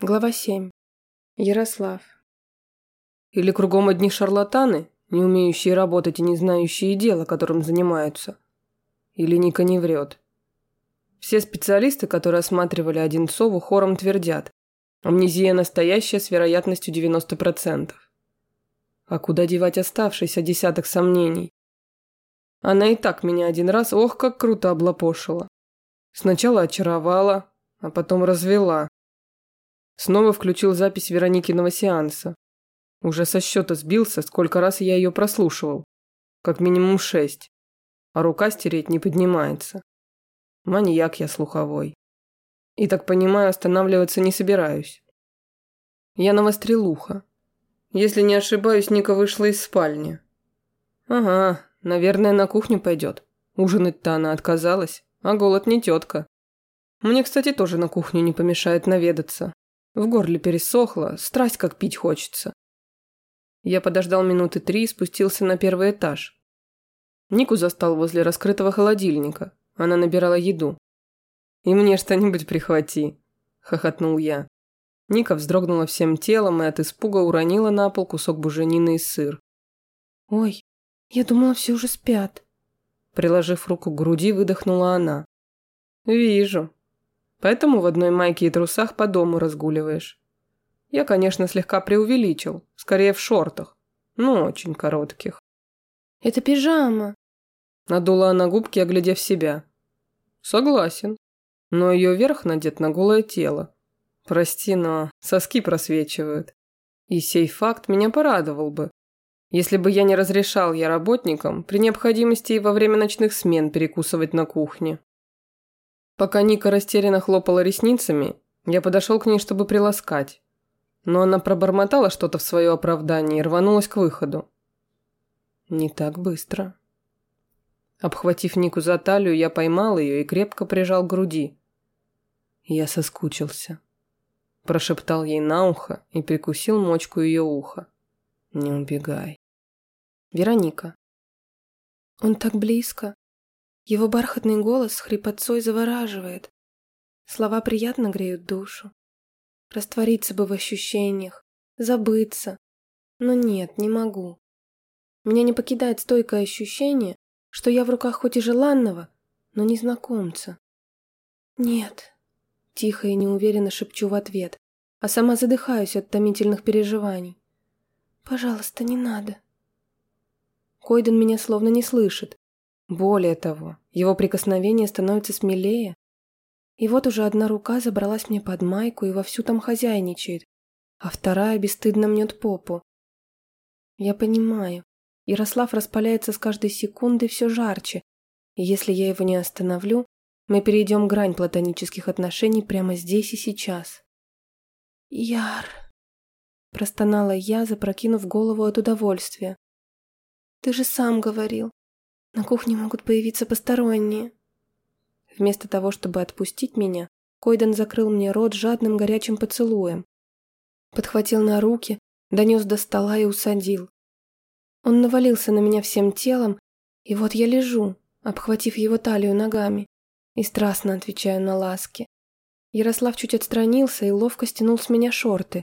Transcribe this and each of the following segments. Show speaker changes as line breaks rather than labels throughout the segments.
Глава 7. Ярослав.
Или кругом одни шарлатаны, не умеющие работать и не знающие дела, которым занимаются. Или Ника не врет. Все специалисты, которые осматривали Одинцову, хором твердят. Амнезия настоящая с вероятностью 90%. А куда девать оставшийся десяток сомнений? Она и так меня один раз, ох, как круто облапошила. Сначала очаровала, а потом развела. Снова включил запись Вероникиного сеанса. Уже со счета сбился, сколько раз я ее прослушивал. Как минимум шесть. А рука стереть не поднимается. Маньяк я слуховой. И так понимаю, останавливаться не собираюсь. Я навострил ухо. Если не ошибаюсь, Ника вышла из спальни. Ага, наверное, на кухню пойдет. Ужинать-то она отказалась, а голод не тетка. Мне, кстати, тоже на кухню не помешает наведаться. В горле пересохло, страсть как пить хочется. Я подождал минуты три и спустился на первый этаж. Нику застал возле раскрытого холодильника. Она набирала еду. «И мне что-нибудь прихвати», – хохотнул я. Ника вздрогнула всем телом и от испуга уронила на пол кусок буженины и сыр.
«Ой, я думала, все уже спят».
Приложив руку к груди, выдохнула она. «Вижу. Поэтому в одной майке и трусах по дому разгуливаешь. Я, конечно, слегка преувеличил, скорее в шортах, но очень коротких».
«Это пижама», –
надула она губки, оглядев себя. «Согласен. Но ее верх надет на голое тело. Прости, но соски просвечивают. И сей факт меня порадовал бы. Если бы я не разрешал я работникам при необходимости и во время ночных смен перекусывать на кухне. Пока Ника растерянно хлопала ресницами, я подошел к ней, чтобы приласкать. Но она пробормотала что-то в свое оправдание и рванулась к выходу. Не так быстро. Обхватив Нику за талию, я поймал ее и крепко прижал к груди. Я соскучился. Прошептал ей на ухо и прикусил мочку ее уха. «Не убегай».
Вероника. Он так близко. Его бархатный голос с хрипотцой завораживает. Слова приятно греют душу. Раствориться бы в ощущениях, забыться. Но нет, не могу. Меня не покидает стойкое ощущение, что я в руках хоть и желанного, но незнакомца. Нет, Тихо и неуверенно шепчу в ответ, а сама задыхаюсь от томительных переживаний. «Пожалуйста, не надо». Койден меня словно не слышит. Более того, его прикосновение становится смелее. И вот уже одна рука забралась мне под майку и вовсю там хозяйничает, а вторая бесстыдно мнет попу. Я понимаю, Ярослав распаляется с каждой секундой все жарче, и если я его не остановлю, мы перейдем грань платонических отношений прямо здесь и сейчас. «Яр!» – простонала я, запрокинув голову от удовольствия. «Ты же сам говорил, на кухне могут появиться посторонние». Вместо того, чтобы отпустить меня, Койден закрыл мне рот жадным горячим поцелуем. Подхватил на руки, донес до стола и усадил. Он навалился на меня всем телом, и вот я лежу, обхватив его талию ногами и страстно отвечаю на ласки. Ярослав чуть отстранился и ловко стянул с меня шорты.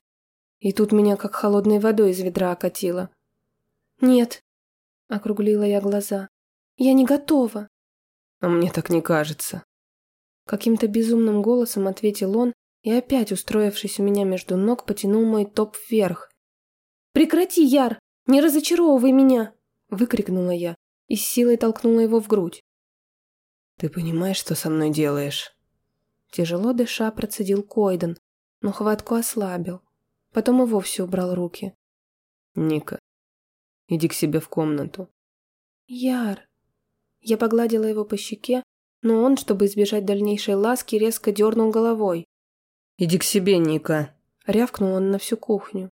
И тут меня как холодной водой из ведра окатило. «Нет», — округлила я глаза, — «я не готова».
«А мне так не кажется».
Каким-то безумным голосом ответил он и опять, устроившись у меня между ног, потянул мой топ вверх. «Прекрати, Яр! Не разочаровывай меня!» — выкрикнула я и с силой толкнула его в грудь.
«Ты понимаешь, что со мной делаешь?»
Тяжело дыша процедил Койден, но хватку ослабил. Потом и вовсе убрал руки.
«Ника, иди к себе в комнату».
«Яр». Я погладила его по щеке, но он, чтобы избежать дальнейшей ласки, резко дернул головой.
«Иди к себе, Ника», —
рявкнул он на всю кухню.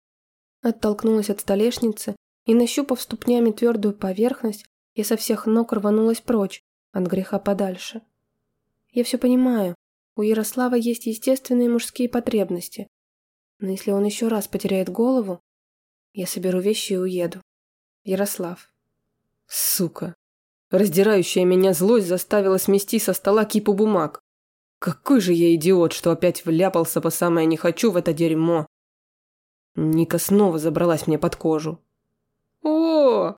Оттолкнулась от столешницы и, нащупав ступнями твердую поверхность, я со всех ног рванулась прочь, от греха подальше. Я все понимаю, у Ярослава есть естественные мужские потребности. Но если он еще раз потеряет голову, я соберу вещи и уеду. Ярослав.
Сука. Раздирающая меня злость заставила смести со стола кипу бумаг. Какой же я идиот, что опять вляпался по самое не хочу в это дерьмо. Ника снова забралась мне под кожу.
О!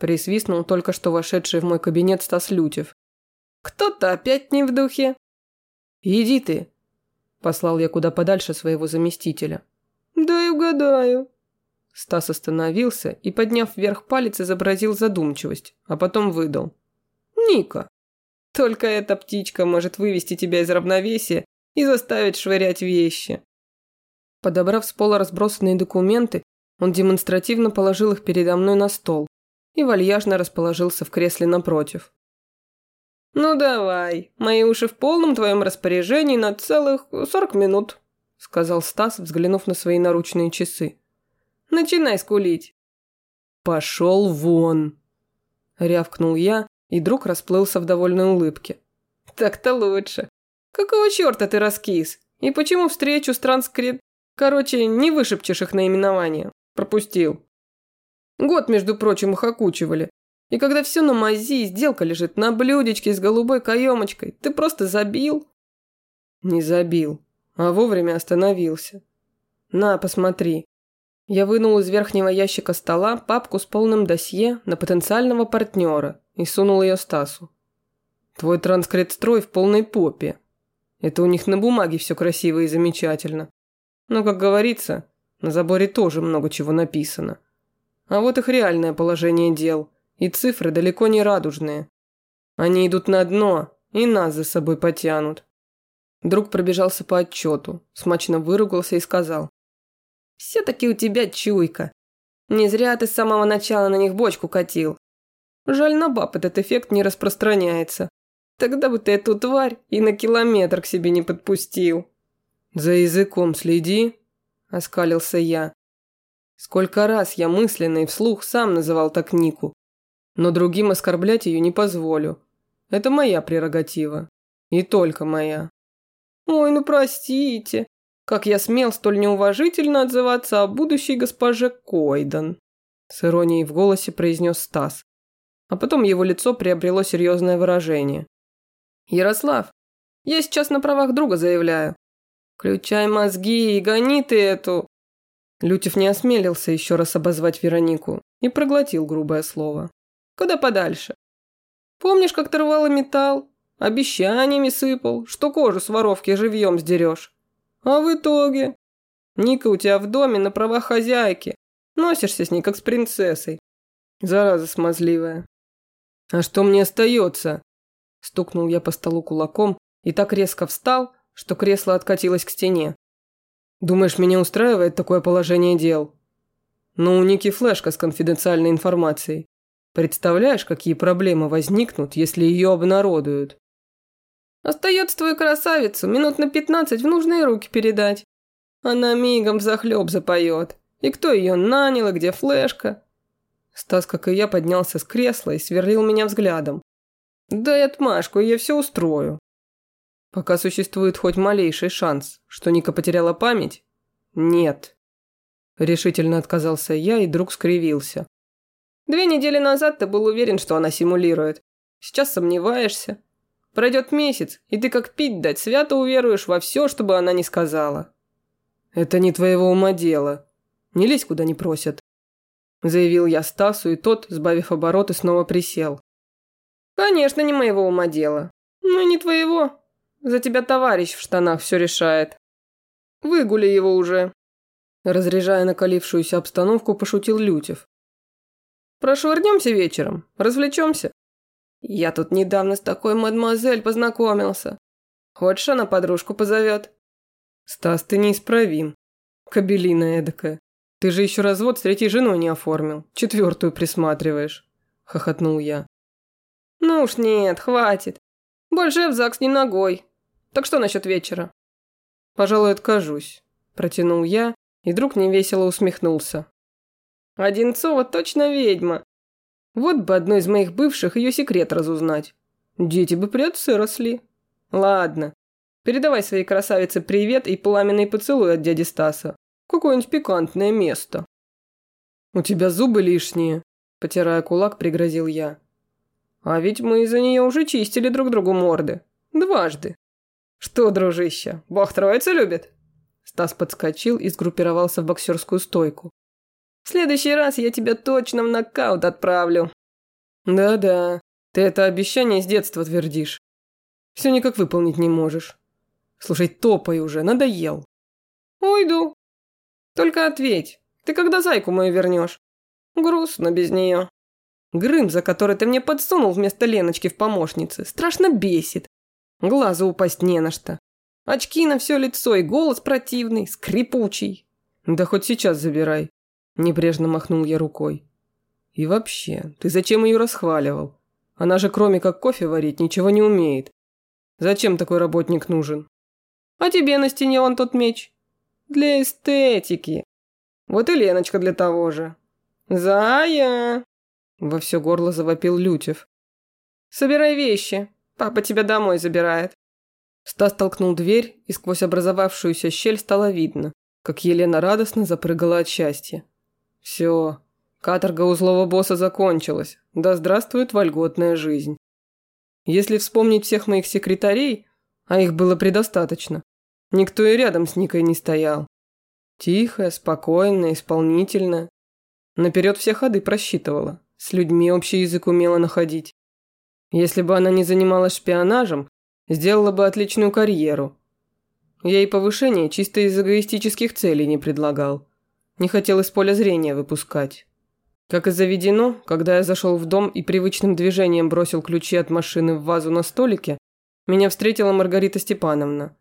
Присвистнул только что вошедший в мой кабинет Стас Лютев.
Кто-то опять не в духе.
«Иди ты!» – послал я куда подальше своего заместителя.
«Да угадаю».
Стас остановился и, подняв вверх палец, изобразил задумчивость, а потом выдал.
«Ника, только эта птичка может вывести тебя из равновесия и заставить швырять вещи».
Подобрав с пола разбросанные документы, он демонстративно положил их передо мной на стол и вальяжно расположился в кресле напротив.
«Ну давай, мои уши в полном твоем распоряжении на целых сорок минут», сказал Стас, взглянув на свои наручные часы. «Начинай скулить».
«Пошел вон!» Рявкнул я, и друг расплылся в довольной улыбке.
«Так-то лучше. Какого черта ты раскис? И почему встречу с транскрит... Короче, не вышепчешь их наименование. Пропустил. Год, между прочим, их окучивали. И когда все на мази, сделка лежит на блюдечке с голубой каемочкой, ты просто забил?»
«Не забил, а вовремя остановился. На, посмотри». Я вынул из верхнего ящика стола папку с полным досье на потенциального партнера и сунул ее Стасу. «Твой транскрит-строй в полной попе. Это у них на бумаге все красиво и замечательно. Но, как говорится, на заборе тоже много чего написано. А вот их реальное положение дел – и цифры далеко не радужные. Они идут на дно и нас за собой потянут. Друг пробежался по отчету, смачно выругался и сказал.
«Все-таки у тебя чуйка. Не зря ты с самого начала на них бочку катил. Жаль, на баб этот эффект не распространяется. Тогда бы ты эту тварь и на километр к себе не подпустил».
«За языком следи», – оскалился я. Сколько раз я мысленно и вслух сам называл так Нику, но другим оскорблять ее не позволю. Это моя прерогатива. И только моя.
Ой, ну простите. Как я смел столь неуважительно отзываться о будущей госпоже Койден.
С иронией в голосе произнес Стас. А потом его лицо приобрело серьезное выражение.
«Ярослав, я сейчас на правах друга заявляю. Включай мозги и гони ты эту...»
Лютев не осмелился еще раз обозвать Веронику и проглотил грубое слово.
Куда подальше. Помнишь, как ты рвала металл? Обещаниями сыпал, что кожу с воровки живьем сдерешь. А в итоге... Ника у тебя в доме на правах хозяйки. Носишься с ней, как с принцессой. Зараза смазливая.
А что мне остается? Стукнул я по столу кулаком и так резко встал, что кресло откатилось к стене. Думаешь, меня устраивает такое положение дел? Ну, у Ники флешка с конфиденциальной информацией. Представляешь, какие проблемы возникнут, если ее обнародуют?
Остается твою красавицу минут на пятнадцать в нужные руки передать. Она мигом взахлеб запоет. И кто ее нанял, и где флешка?
Стас, как и я, поднялся с кресла и сверлил меня взглядом.
Дай отмашку, я все устрою.
Пока существует хоть малейший шанс, что Ника потеряла память? Нет. Решительно отказался я, и друг скривился.
Две недели назад ты был уверен, что она симулирует. Сейчас сомневаешься. Пройдет месяц, и ты как пить дать, свято уверуешь во все, чтобы она не сказала.
Это не твоего ума дело. Не лезь, куда не просят. Заявил я Стасу, и тот, сбавив обороты, снова присел.
Конечно, не моего ума дело. Ну и не твоего. За тебя товарищ в штанах все решает. Выгули его уже.
Разряжая накалившуюся обстановку, пошутил Лютев.
Прошвырнемся вечером, развлечемся. Я тут недавно с такой мадемуазель познакомился. Хочешь, она подружку позовет?»
«Стас, ты неисправим. Кабелина эдакая. Ты же еще развод с третьей женой не оформил. Четвертую присматриваешь», – хохотнул я.
«Ну уж нет, хватит. Больше в ЗАГС не ногой. Так что насчет вечера?»
«Пожалуй, откажусь», – протянул я, и друг невесело усмехнулся.
Одинцова точно ведьма. Вот бы одной из моих бывших ее секрет разузнать. Дети бы отце росли. Ладно. Передавай своей красавице привет и пламенный поцелуй от дяди Стаса. Какое-нибудь пикантное место.
У тебя зубы лишние, потирая кулак, пригрозил я.
А ведь мы из-за нее уже чистили друг другу морды. Дважды.
«Что, дружище, бог троицу любит?» Стас подскочил и сгруппировался в боксерскую стойку. «В следующий раз я тебя точно в нокаут отправлю». «Да-да, ты это обещание с детства твердишь. Все никак выполнить не можешь. Слушай, топай уже, надоел». «Уйду. Только ответь, ты когда зайку мою вернешь? Грустно без нее». Грым, за который ты мне подсунул вместо Леночки в помощнице, страшно бесит. Глазу упасть не на что. Очки на все лицо и голос противный, скрипучий. Да хоть сейчас забирай. Небрежно махнул я рукой. И вообще, ты зачем ее расхваливал? Она же кроме как кофе варить ничего не умеет. Зачем такой работник нужен? А тебе на стене он тот меч. Для эстетики. Вот и Леночка для того же. Зая! Во все горло завопил Лютев. «Собирай вещи. Папа тебя домой забирает». Стас толкнул дверь, и сквозь образовавшуюся щель стало видно, как Елена радостно запрыгала от счастья. «Все, каторга у злого босса закончилась. Да здравствует вольготная жизнь». Если вспомнить всех моих секретарей, а их было предостаточно, никто и рядом с Никой не стоял. Тихая, спокойная, исполнительная. Наперед все ходы просчитывала. С людьми общий язык умела находить. Если бы она не занималась шпионажем, сделала бы отличную карьеру. Ей повышение чисто из эгоистических целей не предлагал. Не хотел из поля зрения выпускать. Как и заведено, когда я зашел в дом и привычным движением бросил ключи от машины в вазу на столике, меня встретила Маргарита Степановна.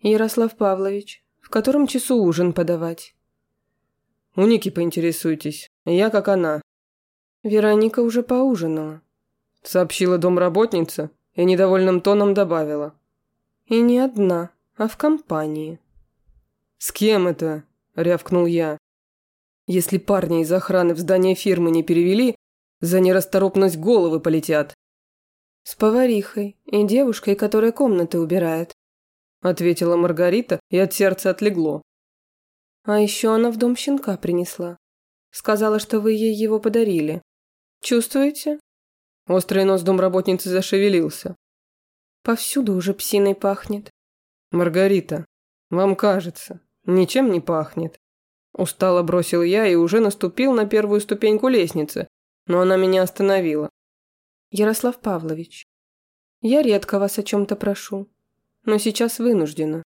«Ярослав Павлович, в котором часу ужин подавать?»
«У Ники поинтересуйтесь. Я как она.
Вероника уже поужинала.
Сообщила домработница и недовольным тоном добавила.
И не одна, а в компании.
«С кем это?» – рявкнул я. «Если парня из охраны в здание фирмы не перевели, за нерасторопность головы полетят».
«С поварихой и девушкой, которая комнаты убирает», –
ответила Маргарита, и от сердца отлегло.
«А еще она в дом щенка принесла. Сказала, что вы ей его подарили. Чувствуете?»
Острый нос домработницы зашевелился.
«Повсюду уже псиной пахнет».
«Маргарита, вам кажется, ничем не пахнет». Устало бросил я и уже наступил на первую ступеньку лестницы, но она меня остановила.
«Ярослав Павлович, я редко вас о чем-то прошу, но сейчас вынуждена.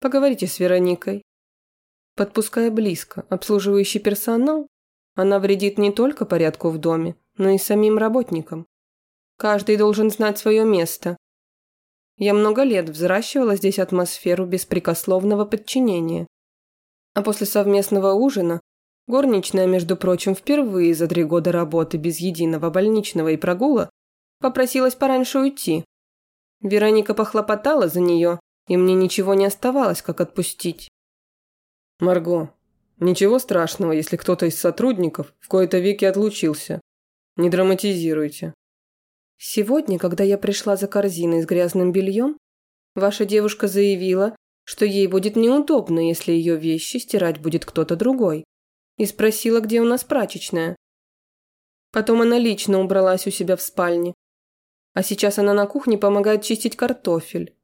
Поговорите с Вероникой. Подпуская близко обслуживающий персонал, она вредит не только порядку в доме, но и самим работникам. Каждый должен знать свое место. Я много лет взращивала здесь атмосферу беспрекословного подчинения. А после совместного ужина горничная, между прочим, впервые за три года работы без единого больничного и прогула попросилась пораньше уйти. Вероника похлопотала за нее, и мне ничего не оставалось, как отпустить.
«Марго, Ничего страшного, если кто-то из сотрудников в кои-то веки отлучился. Не драматизируйте.
Сегодня, когда я пришла за корзиной с грязным бельем, ваша девушка заявила, что ей будет неудобно, если ее вещи стирать будет кто-то другой, и спросила, где у нас прачечная. Потом она лично убралась у себя в спальне. А сейчас она на кухне помогает чистить картофель.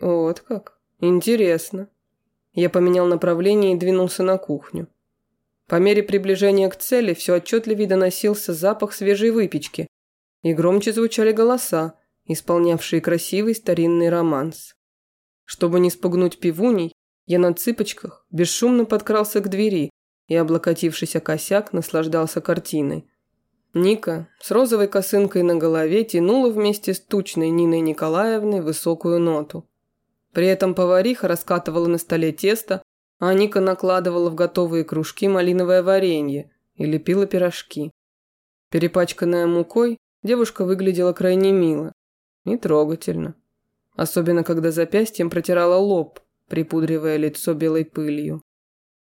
Вот как. Интересно. Я поменял направление и двинулся на кухню. По мере приближения к цели все отчетливее доносился запах свежей выпечки, и громче звучали голоса, исполнявшие красивый старинный романс. Чтобы не спугнуть пивуней, я на цыпочках бесшумно подкрался к двери и, облокотившись о косяк, наслаждался картиной. Ника с розовой косынкой на голове тянула вместе с тучной Ниной Николаевной высокую ноту. При этом повариха раскатывала на столе тесто, а Ника накладывала в готовые кружки малиновое варенье и лепила пирожки. Перепачканная мукой, девушка выглядела крайне мило и трогательно. Особенно, когда запястьем протирала лоб, припудривая лицо белой пылью.